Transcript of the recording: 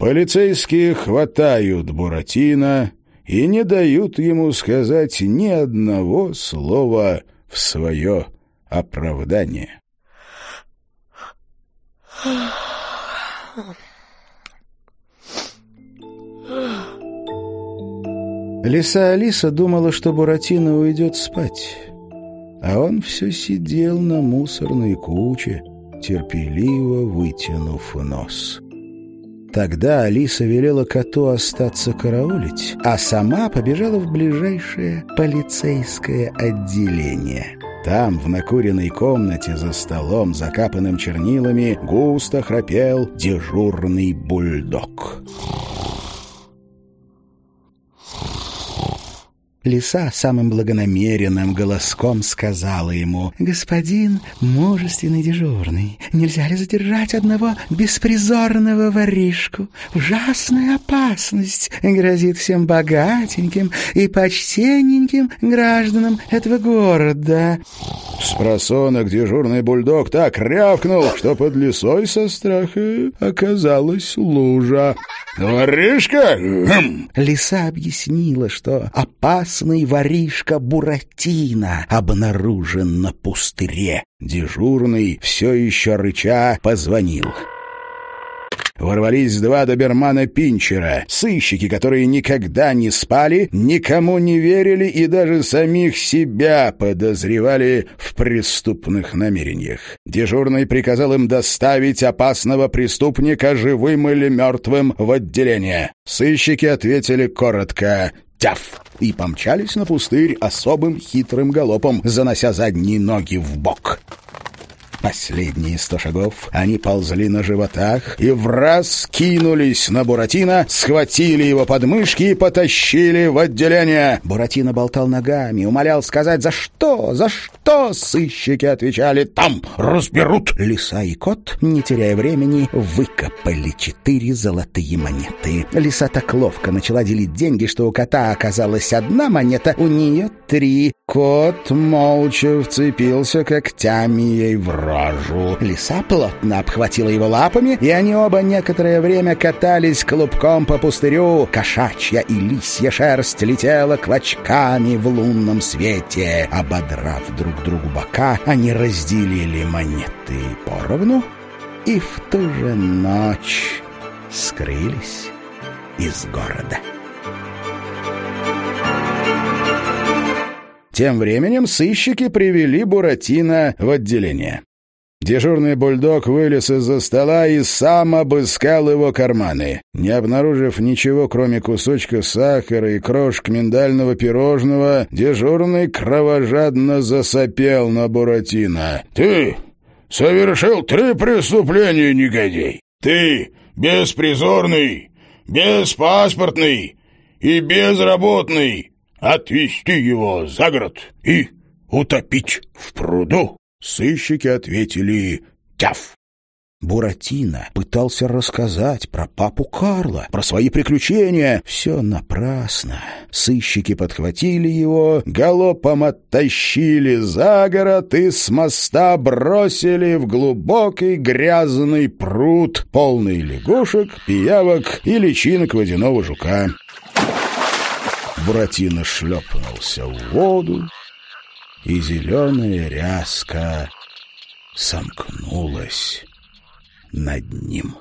Полицейские хватают Буратино и не дают ему сказать ни одного слова в свое оправдание. Лиса Алиса думала, что Буратино уйдет спать, а он все сидел на мусорной куче, терпеливо вытянув нос. Тогда Алиса велела коту остаться караулить, а сама побежала в ближайшее полицейское отделение. Там, в накуренной комнате за столом, закапанным чернилами, густо храпел дежурный бульдог. Лиса самым благонамеренным голоском сказала ему, «Господин мужественный дежурный, нельзя ли задержать одного беспризорного воришку? Ужасная опасность грозит всем богатеньким и почтенненьким гражданам этого города». С просонок дежурный бульдог так рявкнул, что под лесой со страха оказалась лужа. «Воришка?» Лиса объяснила, что опасный воришка Буратино обнаружен на пустыре. Дежурный, все еще рыча, позвонил ворвались два добермана-пинчера, сыщики, которые никогда не спали, никому не верили и даже самих себя подозревали в преступных намерениях. Дежурный приказал им доставить опасного преступника живым или мертвым в отделение. Сыщики ответили коротко «Тяф!» и помчались на пустырь особым хитрым галопом, занося задние ноги в бок. Последние сто шагов они ползли на животах и в раз кинулись на Буратино, схватили его подмышки и потащили в отделение. Буратино болтал ногами, умолял сказать «За что? За что?» Сыщики отвечали «Там разберут!» Лиса и кот, не теряя времени, выкопали четыре золотые монеты. Лиса так ловко начала делить деньги, что у кота оказалась одна монета, у нее три. Кот молча вцепился когтями ей в рожу. Лиса плотно обхватила его лапами, и они оба некоторое время катались клубком по пустырю. Кошачья и лисья шерсть летела клочками в лунном свете. Ободрав друг другу бока, они разделили монеты поровну и в ту же ночь скрылись из города. Тем временем сыщики привели Буратино в отделение. Дежурный бульдог вылез из-за стола и сам обыскал его карманы. Не обнаружив ничего, кроме кусочка сахара и крошек миндального пирожного, дежурный кровожадно засопел на Буратино. «Ты совершил три преступления, негодяй! Ты беспризорный, беспаспортный и безработный!» отвезти его за город и утопить в пруду. Сыщики ответили «Тяф». Буратино пытался рассказать про папу Карла, про свои приключения. Все напрасно. Сыщики подхватили его, галопом оттащили за город и с моста бросили в глубокий грязный пруд, полный лягушек, пиявок и личинок водяного жука. Буратино шлепнулся в воду, и зеленая ряска сомкнулась над ним.